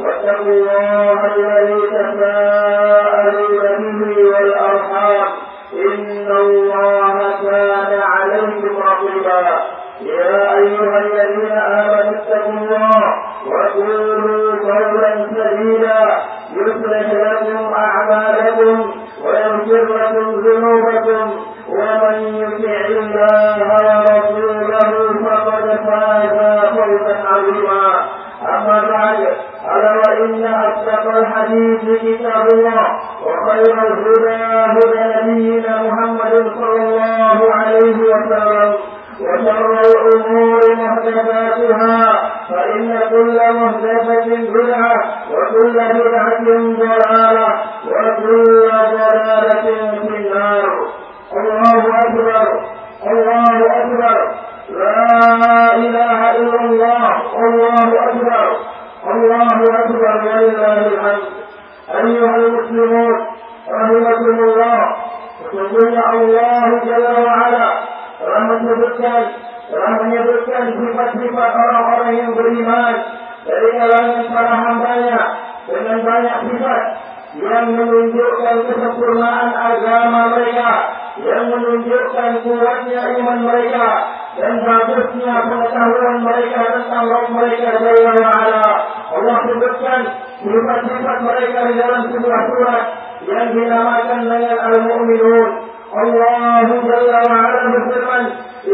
واتقوا الله الذي تساءلون به والأرحام إن الله كان عليكم رقيبا يا أيها الذين آمنوا اتقوا الله وقولوا قولا سديدا يصلح لكم أعمالكم ويغفر لكم ذنوبكم ومن يطع الله ورسوله فقد فاز فوزا عظيما أما بعد ألا وإن أصدق الحديث كتاب الله وخير الهدى هدى نبينا محمد صلى الله عليه وسلم وشر الأمور محدثاتها فإن كل محدثة بدعة وكل بدعة ضلالة وكل ضلالة في النار الله أكبر الله أكبر. لا إله إلا الله. الله أكبر. أيها المسلمون رحمكم الله sesungguhnya Allah Jalla wa'ala telah menyebutkan telah menyebutkan sifat-sifat orang-orang yang beriman dari kalangan para hambanya dengan banyak sifat yang menunjukkan kesempurnaan agama mereka yang menunjukkan kuatnya iman mereka dan bagusnya pengetahuan mereka tentang Rabb mereka Jalla wa'ala Allah يقدمك إليك رجالا يبعثونك ينزل معك المؤمنون الله جل وعلا مسلما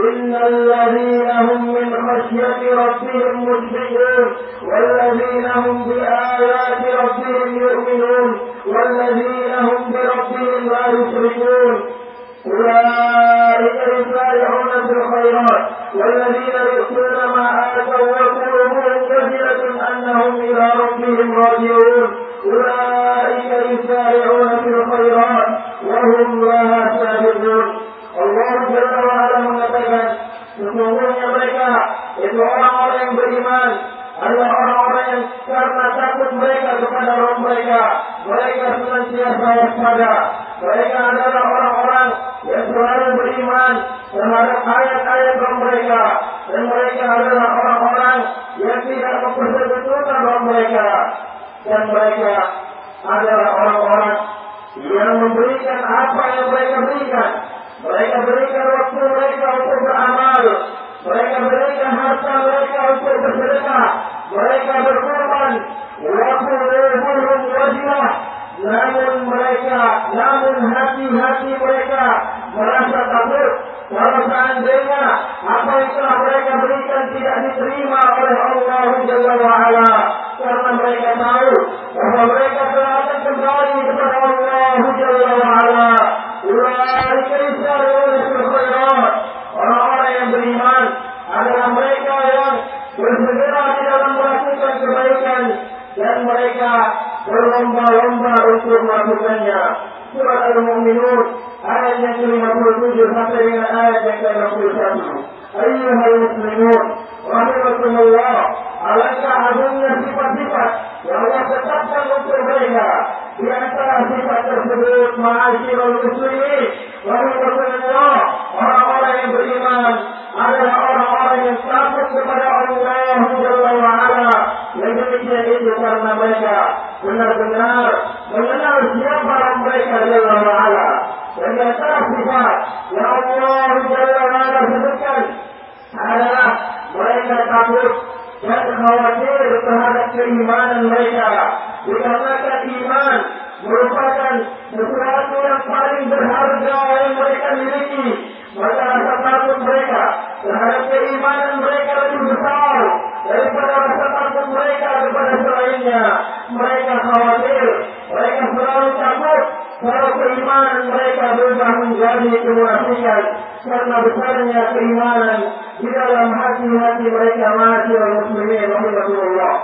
إن الذين هم من خشية ربهم مشركون والذين هم بآيات ربهم Where keimanan mereka lebih besar daripada rasa takut mereka kepada selainnya. Mereka khawatir, mereka selalu takut kalau keimanan mereka berubah menjadi kemunafikan karena besarnya keimanan di dalam hati-hati mereka masih muslimin rahimahullah.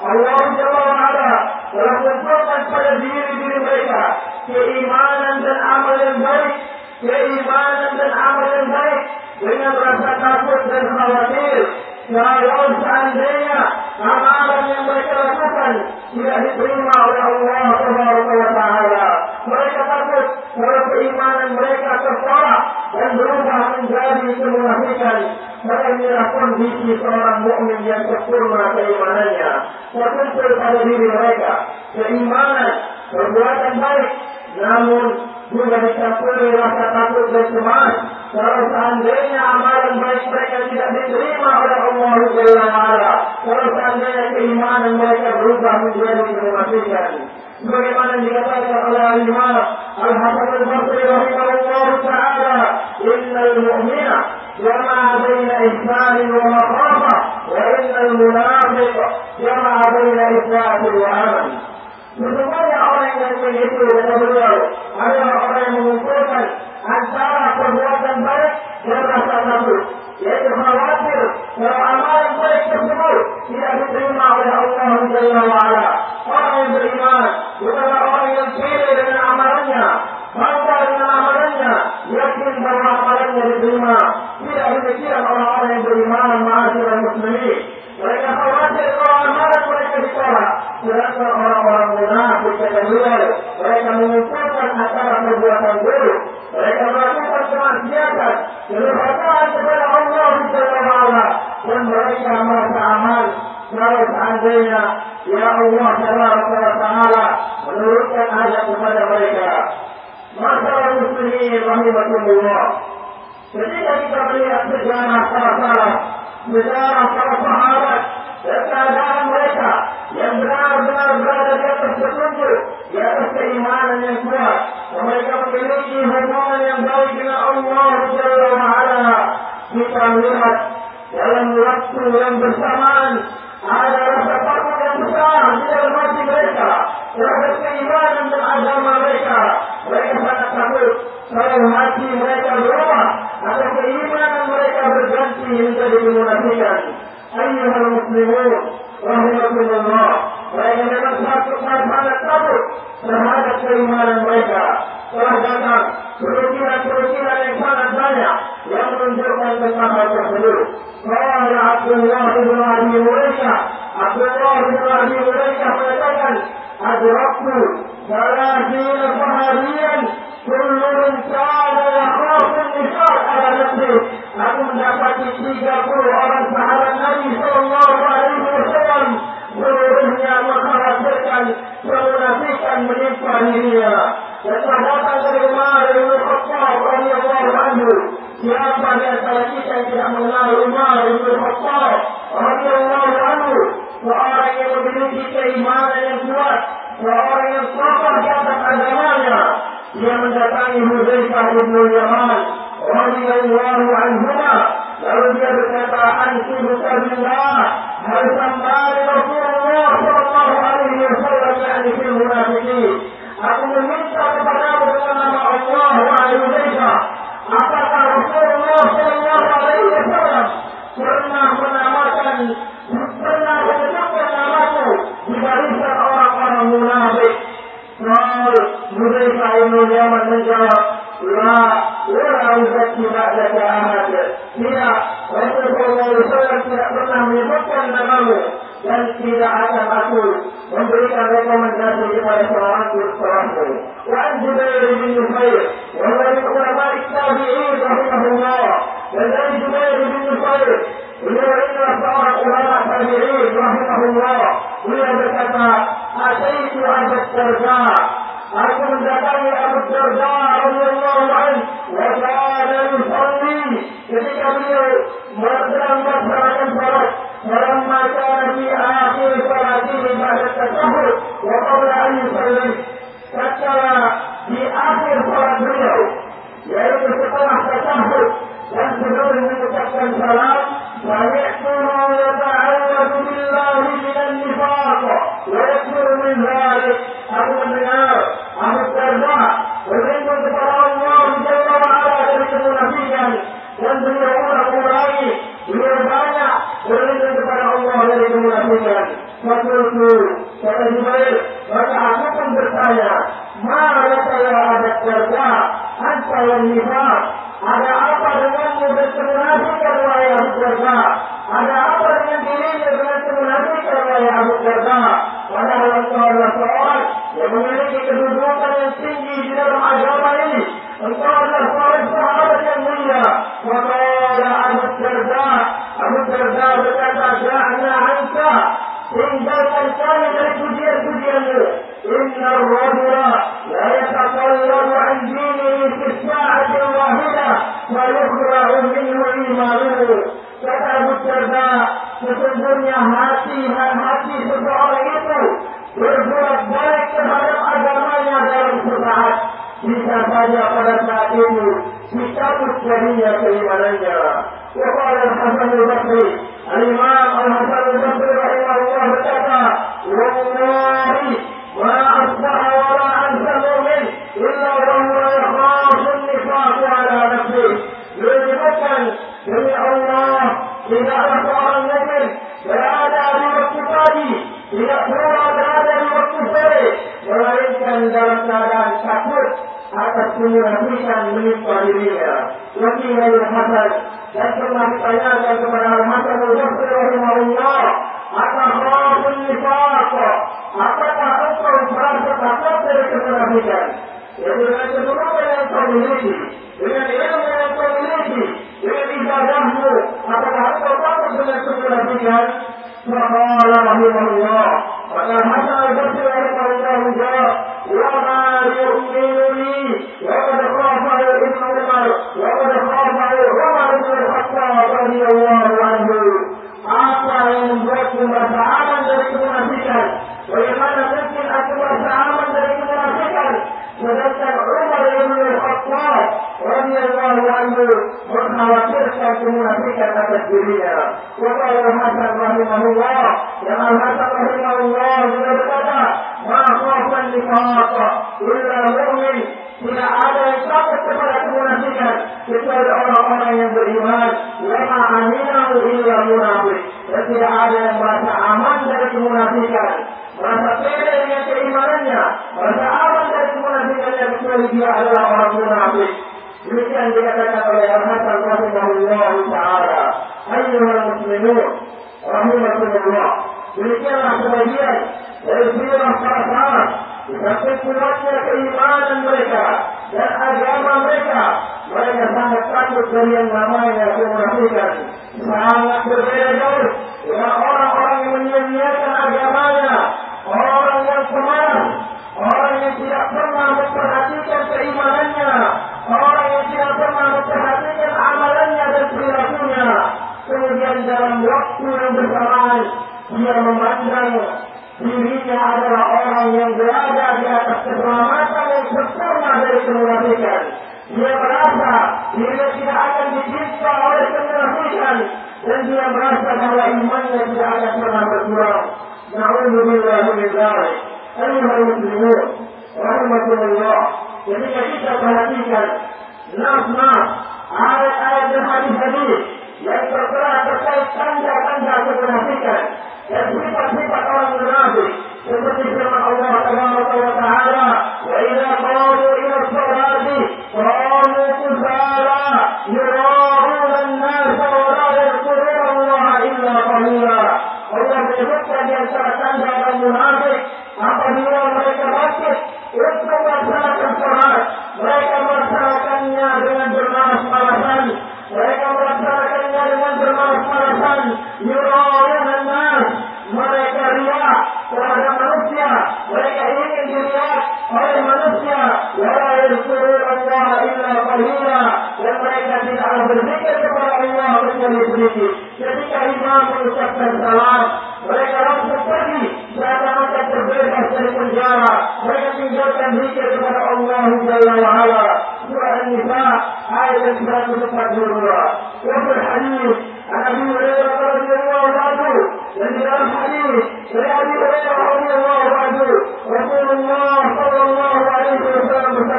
Allah Jalla wa'ala telah menentukan pada diri-diri mereka keimanan dan amal yang baik, keimanan dan amal yang baik dengan rasa takut dan khawatir kalau seandainya amalan yang mereka lakukan tidak diterima oleh Allah Subhanahu wa taala. Mereka takut kalau keimanan mereka tertolak dan berubah menjadi kemunafikan. Maka inilah kondisi seorang mukmin yang sempurna keimanannya. Terkumpul pada diri mereka keimanan, perbuatan baik, namun juga dicampuri rasa takut dan cemas kalau seandainya amalan baik mereka tidak diterima oleh Allah Jalla wa'ala. Kalau seandainya keimanan mereka berubah menjadi kemunafikan. Sebagaimana dikatakan oleh Imam Al-Hasan Al-Basri rahimahullah ta'ala. Innal mu'mina wa makhafah. Wa innal munafiq jama'a baina ihsanin wa aman. Sesungguhnya orang yang begitu kata beliau adalah orang yang mengumpulkan antara perbuatan baik dan rasa takut. Yaitu khawatir kalau وما صرفها وما صرفها menunjukkan tentang hal tersebut. Qala Abdullah bin Abi Mulaika Abdullah bin Abi Mulaika mengatakan Adraktu Salasina sahabiyan Kullu min kana yakhafu nisar ala nafsi Aku mendapati 30 orang sahabat Nabi Sallallahu Alaihi Wasallam Seluruhnya mengkhawatirkan kemunafikan menimpa dirinya Dan terdapat dari Umar bin Khattab radhiyallahu anhu Siapa di antara kita yang tidak mengenal Umar bin Khattab radhiyallahu anhu seorang yang memiliki keimanan yang kuat, seorang yang kokoh di atas agamanya. Dia mendatangi Hudzaifah bin Yaman radhiyallahu anhuma lalu dia berkata anti billah hal yukhrahum minhu imanuhu kata Abu sesungguhnya hati dan hati seseorang itu berbolak-balik terhadap agamanya dalam sesaat bisa saja pada saat itu dicabut jadinya keimanannya. Wa al-Hasan Basri kemunafikan menimpa dirinya. dari Hasan dan pernah ditanyakan kepada Al-Hasan al-Basri rahimahullah Atakhafun nifaq Apakah engkau merasa takut dari kemunafikan? Jadi dengan kedudukan yang kau miliki Dengan ilmu yang kau miliki Dengan ibadahmu Apakah engkau takut dengan kemunafikan? Faqala rahimahullah Maka Hasan al-Basri rahimahullah menjawab وما يؤمنني وقد خافه ابن عمر وقد خافه عمر بن الخطاب رضي الله عنه apa yang membuatku merasa aman dari kemunafikan bagaimana mungkin aku merasa aman dari kemunafikan sedangkan Umar bin Al-Khattab radhiyallahu anhu mengkhawatirkan kemunafikan atas dirinya. Wa qala Hasan rahimahullah, yang Al-Hasan rahimahullah kecuali dia adalah orang munafik. Demikian dikatakan oleh Al-Hasan rahimahullah ta'ala. Ayyuhal muslimun rahimahullah. Demikianlah sebagian dari sirah para sahabat. Sampai kuatnya keimanan mereka dan agama mereka. Mereka sangat takut dari yang namanya kemunafikan. Sangat berbeda jauh dengan orang-orang yang menyia-nyiakan agamanya. Orang yang pemalas. Orang yang tidak pernah memperhatikan keimanannya. Orang yang tidak pernah memperhatikan amalannya dan perilakunya. Kemudian dalam waktu yang bersamaan, dia memandang dirinya adalah orang yang berada di atas keselamatan yang sempurna dari kemunafikan. Dia merasa dirinya tidak akan disiksa oleh kemunafikan dan dia merasa bahwa imannya tidak akan pernah berkurang. Na'udzubillah min dzalik. Ayyuhal muslimun, rahimakumullah. Ketika kita perhatikan nas-nas, ayat-ayat dan hadis-hadis yang tertera terkait tanda-tanda kemunafikan. Dan sifat-sifat orang munafik. Seperti firman Allah Taala wa Taala wa idza qalu ila salati qalu kusala yura'una an-nas wa la yadhkuruna Allah illa qalila Allah menyebutkan di antara tanda orang munafik apabila mereka bangkit untuk melaksanakan salat mereka melaksanakannya dengan bermalas-malasan mereka melaksanakannya dengan bermalas-malasan yura'una an-nas mereka riak terhadap manusia mereka ingin dilihat oleh manusia wala yadhkuruna Allah illa qalila dan mereka tidak berzikir kepada Allah kecuali sedikit ketika imam mengucapkan salam. Mereka langsung pergi seakan-akan terbebas dari penjara. Mereka tinggalkan zikir kepada Allah Jalla wa'ala. Surah An-Nisa ayat 142. Wafil hadis عن ابي هريره رضي الله عنه dan di dalam hadis dari Abi Hurairah radhiyallahu anhu Rasulullah sallallahu alaihi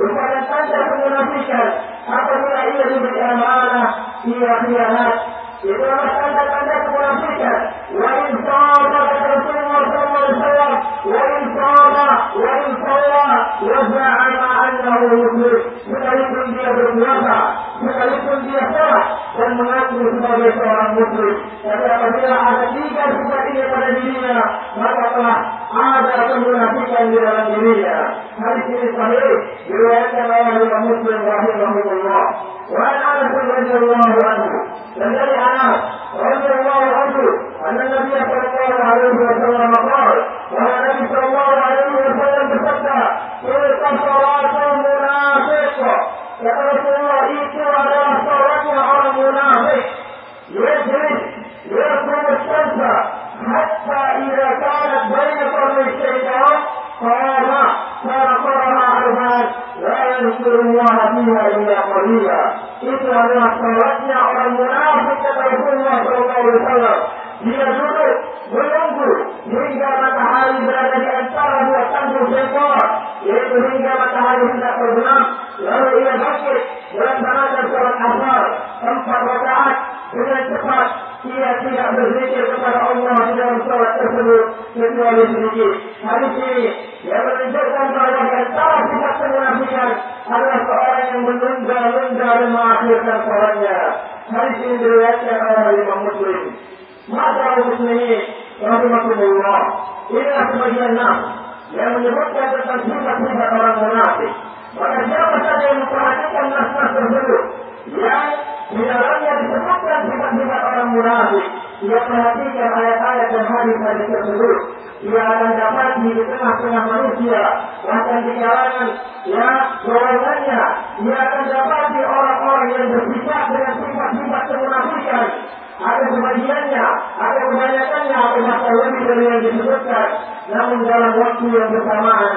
وكانت أن تكون نفسك أقول إلى ذلك الأمانة فيها خيانات إذا نفسك وإن صادك رسول الله صلى الله عليه وإن صاد وإن صلى وزعم أنه يخلف ملك بيده الوفاء ملك بيده dan mengaku sebagai seorang muslim. Tapi apabila ada tiga sifat ini pada dirinya, maka telah ada kemunafikan di dalam dirinya. Hadis ini sahih diriwayatkan oleh Imam Muslim rahimahullah. Wa an Anas radhiyallahu anhu. Dan dari bangkit melaksanakan sholat asar empat rakaat dengan cepat ia tidak berzikir kepada Allah di dalam sholat tersebut kecuali sedikit. Hadis ini yang menunjukkan bahwa di antara sifat kemunafikan adalah seorang yang menunda-nunda dan mengakhirkan sholatnya. Hadis ini diriwayatkan oleh Imam Muslim. Maka muslimin rahimahumullah. Inilah sebagian enam yang menyebutkan tentang sifat-sifat orang munafik. Maka siapa saja yang memperhatikan nas-nas tersebut yang di dalamnya disebutkan sifat-sifat orang munafik, dia perhatikan ayat-ayat dan hadis-hadis tersebut. Ia akan dapat di tengah-tengah manusia, bahkan di kalangan ya golongannya, ia akan dapat di orang-orang yang bersifat dengan sifat-sifat kemunafikan. Ada sebagiannya, ada kebanyakannya, ada masa lebih dari yang disebutkan. Namun dalam waktu yang bersamaan,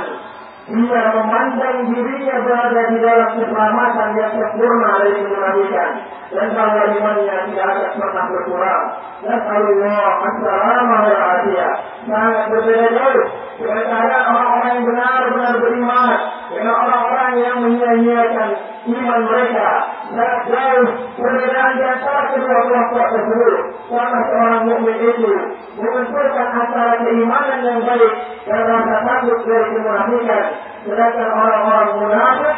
dia memandang dirinya berada di dalam keselamatan yang sempurna dari kemunafikan dan kalau imannya tidak akan pernah berkurang. Dan Allah assalamah wal afiyah. Sangat berbeda jauh dengan keadaan orang-orang yang benar-benar beriman dengan orang-orang yang menyia-nyiakan iman mereka. Jauh perbedaan di antara kedua kelompok tersebut. Karena seorang mukmin itu mengumpulkan antara keimanan yang baik dan rasa takut dari kemunafikan. Sedangkan orang-orang munafik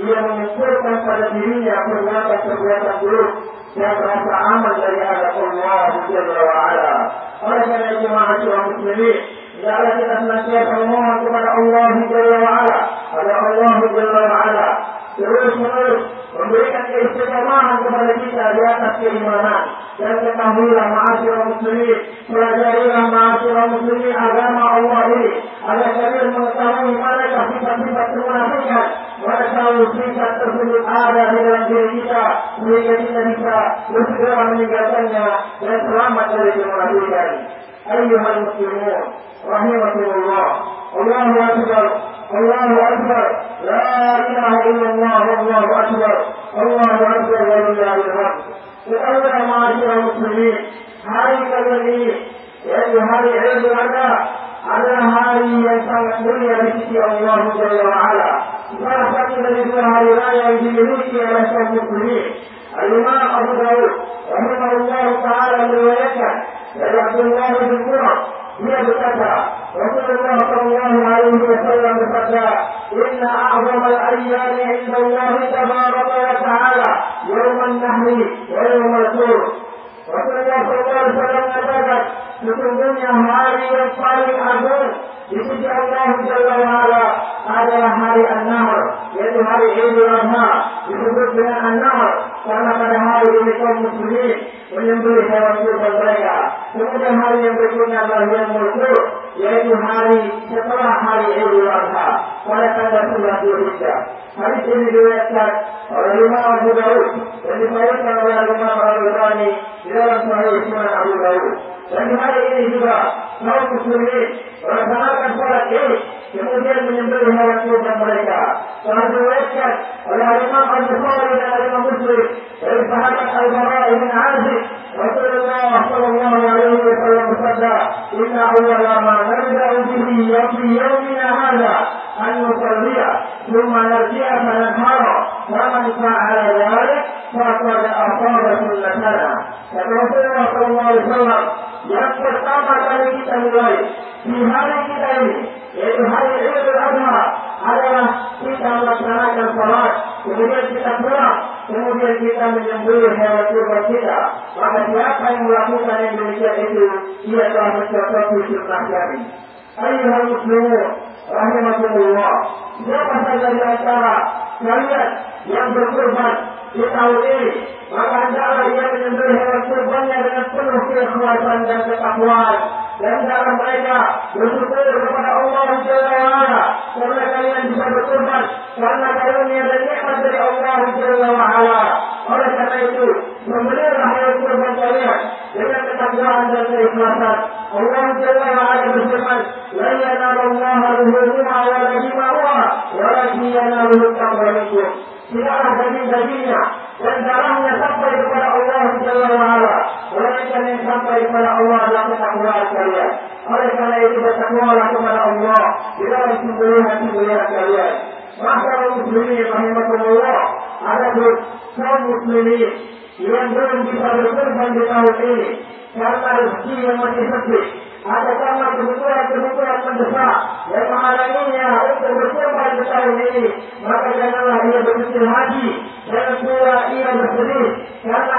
ia mengumpulkan pada dirinya perbuatan-perbuatan buruk dan rasa aman dari adab Allah Jalla wa ala. Oleh karena itu mahasiswa muslimin, hendaklah kita senantiasa memohon kepada Allah Jalla wa ala agar Allah Jalla wa ala terus menerus memberikan wameweka kiistikamaha kubadilisha riaka kielimu nani yake kahula maashira muslimin tunajaliwa maashira muslimin agama allah ini agar kalian mengetahui mana mwenyezamungu pale kemunafikan mana tunafika wanashawusika tersebut ada di dalam diri kita sehingga kita bisa nisa meninggalkannya dan selamat dari kemunafikan أيها المسلمون رحمكم الله الله أكبر الله أكبر لا إله إلا الله الله Allah हमारे देश और मुस्लिम उल्लंघन सेवन को बन जाएगा तुम तुम्हारी अंग्रेजों ने को यह तुम्हारी सत्रह हमारी एक विवाद था और ऐसा हरित रिवायत तक और रुमा और बुदाऊ यदि परिवार और रुमा और बुदानी निरंतर इसमें अभी لأن إليه من أن يكون ذلك على مسلم البراء رسول الله صلى الله عليه وسلم صلى ما به في يومنا هذا أن ثم Siapa yang melakukan yang itu, dia telah mencocoki sunnah kami. Ayuhal muslimun, rahimahumullah. Siapa saja di antara kalian yang berkurban di tahun ini, maka ia hewan kurbannya dengan penuh keikhlasan dan ketakwaan. Dan hendaklah mereka bersyukur kepada Allah Jalla wa'ala karena kalian bisa berkurban karena karunia dan nikmat dari Allah Jalla wa'ala. Oleh karena itu, membelilah hewan kurban kalian dengan ketakwaan keikhlasan. Allah Jalla wa'ala berfirman, "La yanalallaha luhumuha wa la dima'uha, walakin yanaluhu taqwa minkum." Dan darahnya sampai kepada Allah Jalla. Melainkan yang sampai kepada Allah adalah ketakwaan kalian. Itu Allah di dalam sembelihan-sembelihan kalian. Maka muslimin rahimahullah ada kaum muslimin yang belum bisa berkorban di tahun ini. Karena rezeki yang masih sempit ada karena kebutuhan-kebutuhan mendesak yang menghalanginya untuk berkorban di tahun ini. Maka janganlah ia berkecil hati jangan pula ia bersedih karena